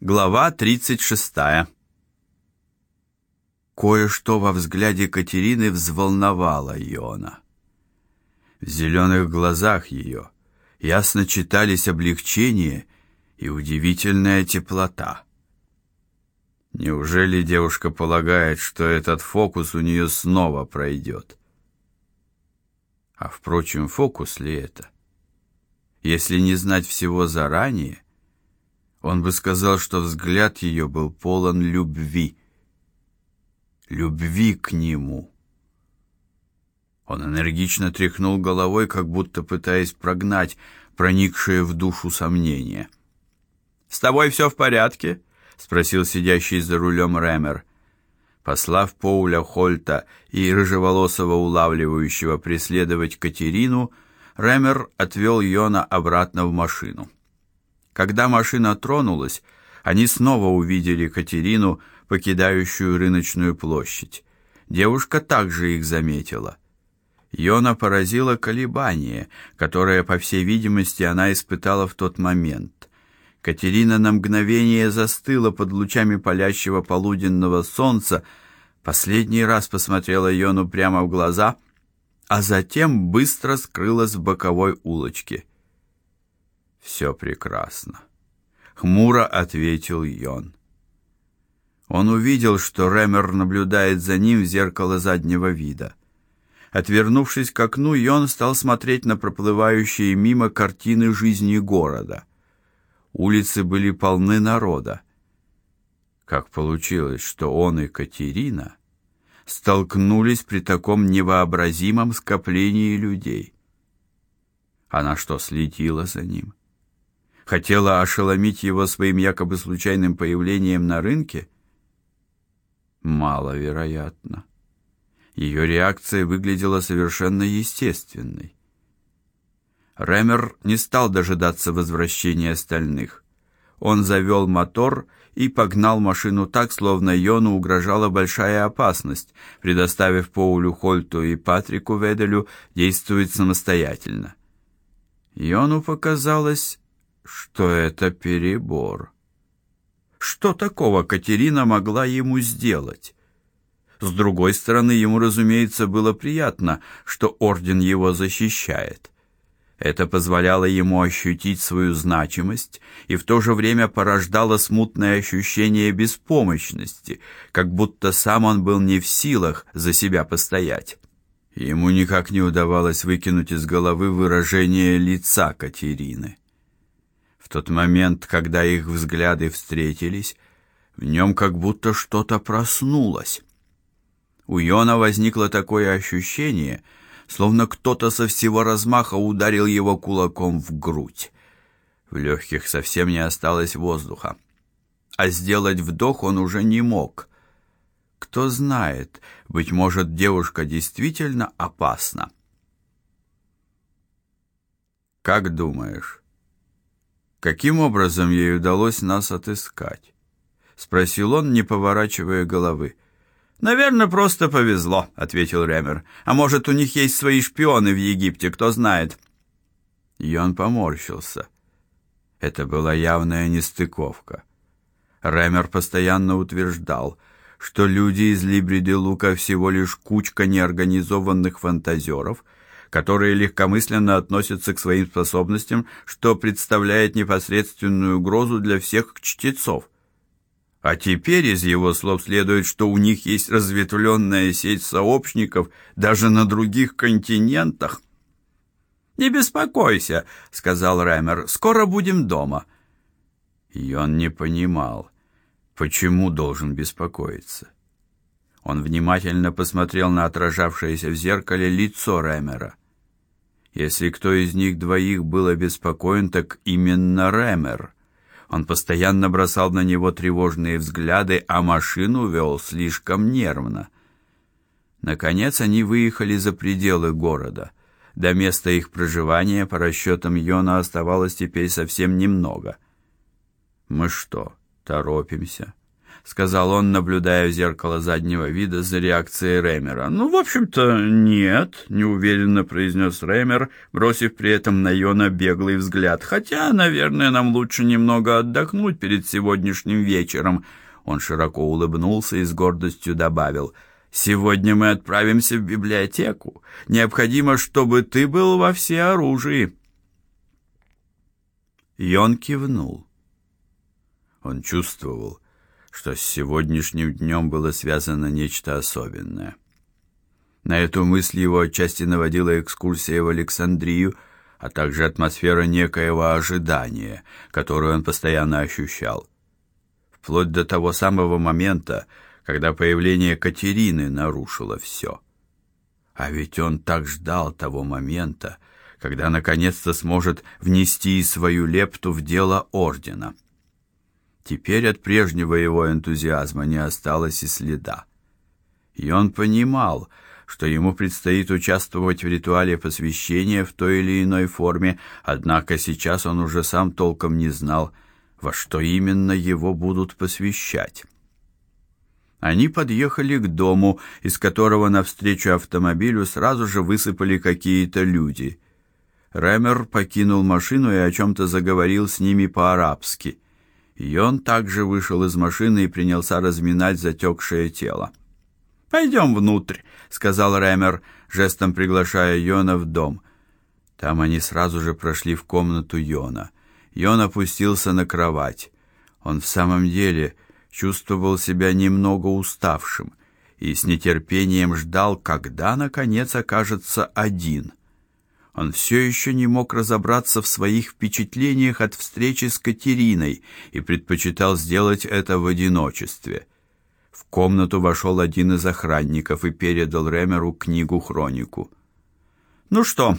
Глава 36. Кое-что во взгляде Катерины взволновало Иона. В зеленых глазах ее ясно читались облегчение и удивительная теплота. Неужели девушка полагает, что этот фокус у нее снова пройдет? А впрочем, фокус ли это? Если не знать всего заранее, он бы сказал, что взгляд ее был полон любви. Любви к нему. Он энергично тряхнул головой, как будто пытаясь прогнать проникшее в душу сомнение. «С тобой все в порядке?» — спросил сидящий за рулем Рэмер. Послав Поуля Хольта и рыжеволосого улавливающего преследовать Катерину, Рэмер отвел Йона обратно в машину. Когда машина тронулась, они снова увидели Катерину, покидающую рыночную площадь. Девушка также их заметила. Йона поразило колебание, которое, по всей видимости, она испытала в тот момент. Катерина на мгновение застыла под лучами палящего полуденного солнца, последний раз посмотрела Йону прямо в глаза, а затем быстро скрылась в боковой улочке. Все прекрасно, хмуро ответил Йон. Он увидел, что Ремер наблюдает за ним в зеркало заднего вида. Отвернувшись к окну, Йон стал смотреть на проплывающие мимо картины жизни города. Улицы были полны народа. Как получилось, что он и Катерина столкнулись при таком невообразимом скоплении людей? Она что, следила за ним? Хотела ошеломить его своим якобы случайным появлением на рынке? Маловероятно. Ее реакция выглядела совершенно естественной. Ремер не стал дожидаться возвращения остальных. Он завел мотор и погнал машину так, словно Йону угрожала большая опасность, предоставив Поулю Хольту и Патрику Веделю действовать самостоятельно. Йону показалось, что это перебор. Что такого Катерина могла ему сделать? С другой стороны, ему, разумеется, было приятно, что орден его защищает. Это позволяло ему ощутить свою значимость и в то же время порождало смутное ощущение беспомощности, как будто сам он был не в силах за себя постоять. Ему никак не удавалось выкинуть из головы выражение лица Катерины. В тот момент, когда их взгляды встретились, в нем как будто что-то проснулось. У Йона возникло такое ощущение, словно кто-то со всего размаха ударил его кулаком в грудь. В легких совсем не осталось воздуха, а сделать вдох он уже не мог. Кто знает, быть может, девушка действительно опасна. Как думаешь, Каким образом ей удалось нас отыскать? спросил он, не поворачивая головы. Наверное, просто повезло, ответил Ремер. А может, у них есть свои шпионы в Египте, кто знает. И он поморщился. Это была явная нестыковка. Ремер постоянно утверждал, что люди из Либриды Лука всего лишь кучка неорганизованных фантазеров — которые легкомысленно относятся к своим способностям, что представляет непосредственную угрозу для всех чтецов. А теперь из его слов следует, что у них есть разветвленная сеть сообщников даже на других континентах. Не беспокойся, сказал Раймер. Скоро будем дома. И он не понимал, почему должен беспокоиться. Он внимательно посмотрел на отражавшееся в зеркале лицо Рэмера. Если кто из них двоих был обеспокоен, так именно Рэмер. Он постоянно бросал на него тревожные взгляды, а машину вел слишком нервно. Наконец они выехали за пределы города. До места их проживания по расчетам Йона оставалось теперь совсем немного. Мы что, торопимся? Сказал он, наблюдая в зеркало заднего вида за реакцией Рэмера. Ну, в общем-то, нет, неуверенно произнес Рэмер, бросив при этом на Йона беглый взгляд. Хотя, наверное, нам лучше немного отдохнуть перед сегодняшним вечером. Он широко улыбнулся и с гордостью добавил: Сегодня мы отправимся в библиотеку. Необходимо, чтобы ты был во всеоружии. Йон кивнул. Он чувствовал, что с сегодняшним днем было связано нечто особенное. На эту мысль его отчасти наводила экскурсия в Александрию, а также атмосфера некоего ожидания, которую он постоянно ощущал. Вплоть до того самого момента, когда появление Катерины нарушило все. А ведь он так ждал того момента, когда наконец-то сможет внести свою лепту в дело ордена. Теперь от прежнего его энтузиазма не осталось и следа. И он понимал, что ему предстоит участвовать в ритуале посвящения в той или иной форме, однако сейчас он уже сам толком не знал, во что именно его будут посвящать. Они подъехали к дому, из которого навстречу автомобилю сразу же высыпали какие-то люди. Рэмер покинул машину и о чем то заговорил с ними по-арабски. И он также вышел из машины и принялся разминать затекшее тело. «Пойдем внутрь, сказал Рэмер, жестом приглашая Йона в дом. Там они сразу же прошли в комнату Йона. Йон опустился на кровать. Он в самом деле чувствовал себя немного уставшим и с нетерпением ждал, когда наконец окажется один. Он все еще не мог разобраться в своих впечатлениях от встречи с Катериной и предпочитал сделать это в одиночестве. В комнату вошел один из охранников и передал Ремеру книгу-хронику. Ну что,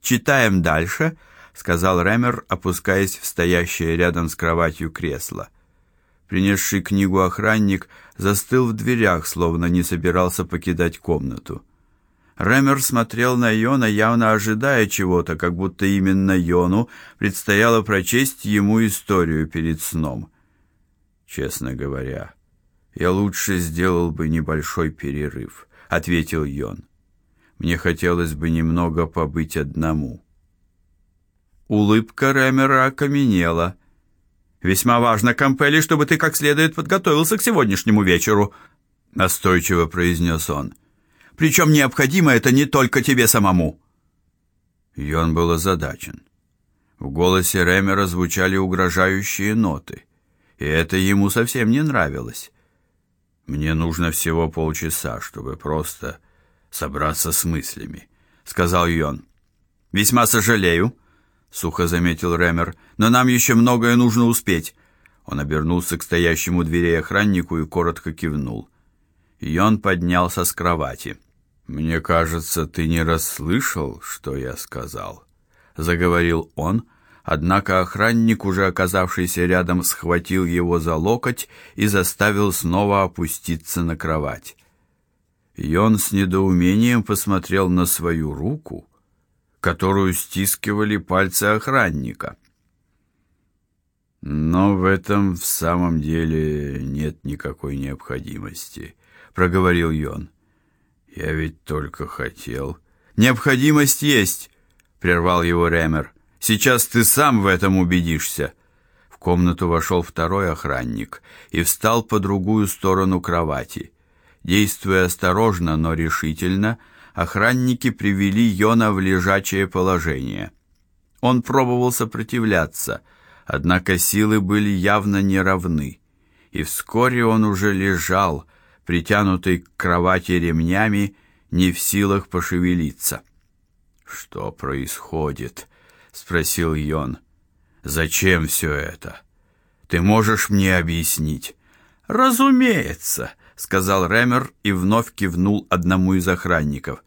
читаем дальше, сказал Ремер, опускаясь в стоящее рядом с кроватью кресло. Принесший книгу охранник застыл в дверях, словно не собирался покидать комнату. Ремер смотрел на Йона, явно ожидая чего-то, как будто именно Йону предстояло прочесть ему историю перед сном. Честно говоря, я лучше сделал бы небольшой перерыв, ответил Йон. Мне хотелось бы немного побыть одному. Улыбка Ремера окаменела. Весьма важно, Кампели, чтобы ты как следует подготовился к сегодняшнему вечеру, настойчиво произнес он. Причем необходимо это не только тебе самому. И он был озадачен. В голосе Ремера звучали угрожающие ноты, и это ему совсем не нравилось. Мне нужно всего полчаса, чтобы просто собраться с мыслями, сказал Йон. Весьма сожалею, сухо заметил Ремер, но нам еще многое нужно успеть. Он обернулся к стоящему у дверей охраннику и коротко кивнул. Йон поднялся с кровати. Мне кажется, ты не расслышал, что я сказал, заговорил он, однако охранник, уже оказавшийся рядом, схватил его за локоть и заставил снова опуститься на кровать. И он с недоумением посмотрел на свою руку, которую стискивали пальцы охранника. Но в этом в самом деле нет никакой необходимости, проговорил Йон. Я ведь только хотел. Необходимость есть, прервал его Ремер. Сейчас ты сам в этом убедишься. В комнату вошел второй охранник и встал по другую сторону кровати. Действуя осторожно, но решительно, охранники привели Йона в лежачее положение. Он пробовал сопротивляться, однако силы были явно неравны, и вскоре он уже лежал, притянутый к кровати ремнями, не в силах пошевелиться. Что происходит? спросил Йон. Зачем все это? Ты можешь мне объяснить? Разумеется, сказал Ремер и вновь кивнул одному из охранников.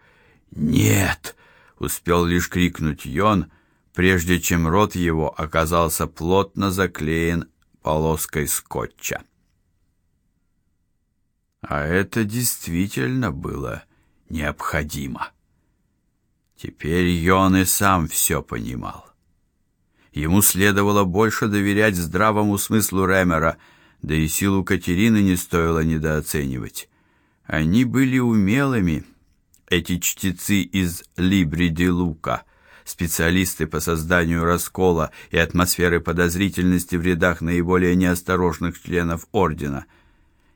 Нет, успел лишь крикнуть Йон, прежде чем рот его оказался плотно заклеен полоской скотча. А это действительно было необходимо. Теперь Йон и сам все понимал. Ему следовало больше доверять здравому смыслу Ремера, Да и силу Катерины не стоило недооценивать. Они были умелыми, эти чтецы из Либри ди Лука, специалисты по созданию раскола и атмосферы подозрительности в рядах наиболее неосторожных членов ордена.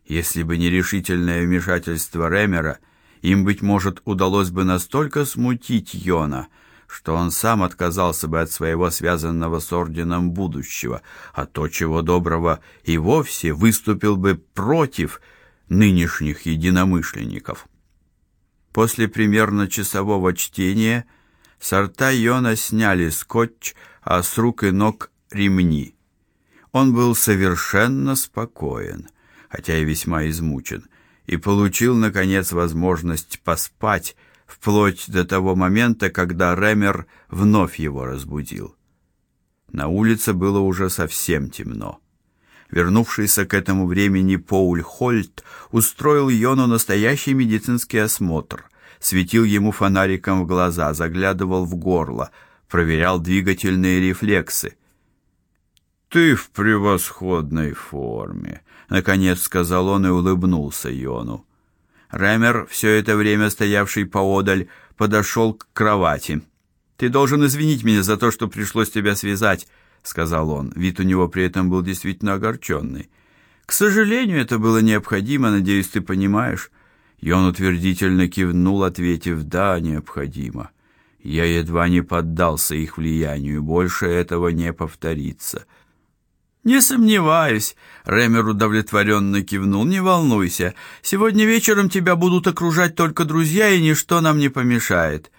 Если бы не решительное вмешательство Ремера, им быть может удалось бы настолько смутить Йона, что он сам отказался бы от своего связанного с орденом будущего, а то чего доброго и вовсе выступил бы против нынешних единомышленников. После примерно часового чтения с рта Йона сняли скотч, а с рук и ног ремни. Он был совершенно спокоен, хотя и весьма измучен, и получил наконец возможность поспать вплоть до того момента, когда Ремер вновь его разбудил. На улице было уже совсем темно. Вернувшийся к этому времени Поуль Хольт устроил Йону настоящий медицинский осмотр, светил ему фонариком в глаза, заглядывал в горло, проверял двигательные рефлексы. Ты в превосходной форме, наконец сказал он и улыбнулся Йону. Ремер, все это время стоявший поодаль, подошел к кровати. Ты должен извинить меня за то, что пришлось тебя связать сказал он. Вид у него при этом был действительно огорченный. К сожалению, это было необходимо, надеюсь, ты понимаешь. И он утвердительно кивнул, ответив: "Да, необходимо". Я едва не поддался их влиянию, больше этого не повторится. Не сомневаюсь, Ремер удовлетворенно кивнул. Не волнуйся. Сегодня вечером тебя будут окружать только друзья, и ничто нам не помешает.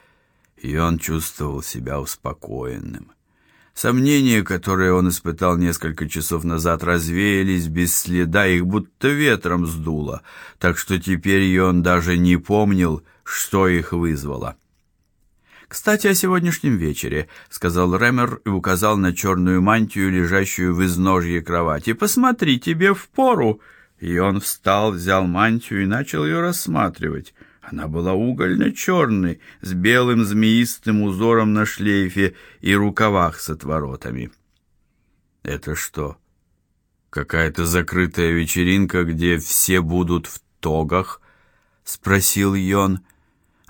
И он чувствовал себя успокоенным. Сомнения, которые он испытал несколько часов назад, развеялись без следа, их будто ветром сдуло, так что теперь он даже не помнил, что их вызвало. Кстати, о сегодняшнем вечере, сказал Ремер и указал на черную мантию, лежащую в изножье кровати. Посмотри, тебе впору. И он встал, взял мантию и начал ее рассматривать. Она была угольно-черной, с белым змеистым узором на шлейфе и рукавах с отворотами. Это что? Какая-то закрытая вечеринка, где все будут в тогах? спросил Йон.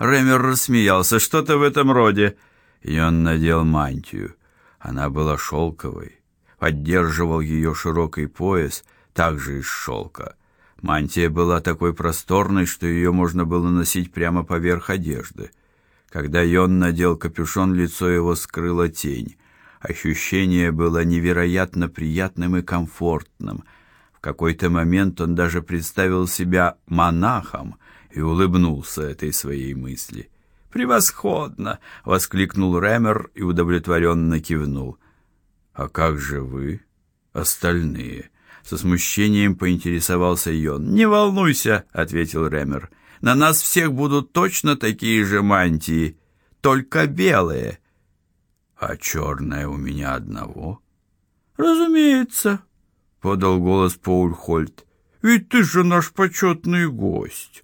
Ремер рассмеялся. Что-то в этом роде. Йон надел мантию. Она была шелковой. Поддерживал ее широкий пояс, также из шелка. Мантия была такой просторной, что ее можно было носить прямо поверх одежды. Когда Йон надел капюшон, лицо его скрыла тень. Ощущение было невероятно приятным и комфортным. В какой-то момент он даже представил себя монахом и улыбнулся этой своей мысли. Превосходно, воскликнул Ремер и удовлетворенно кивнул. А как же вы, остальные? Со смущением поинтересовался Йон. "Не волнуйся", ответил Ремер. "На нас всех будут точно такие же мантии, только белые. А черная у меня одного?" "Разумеется", подал голос Пауль Хольт. "Ведь ты же наш почетный гость".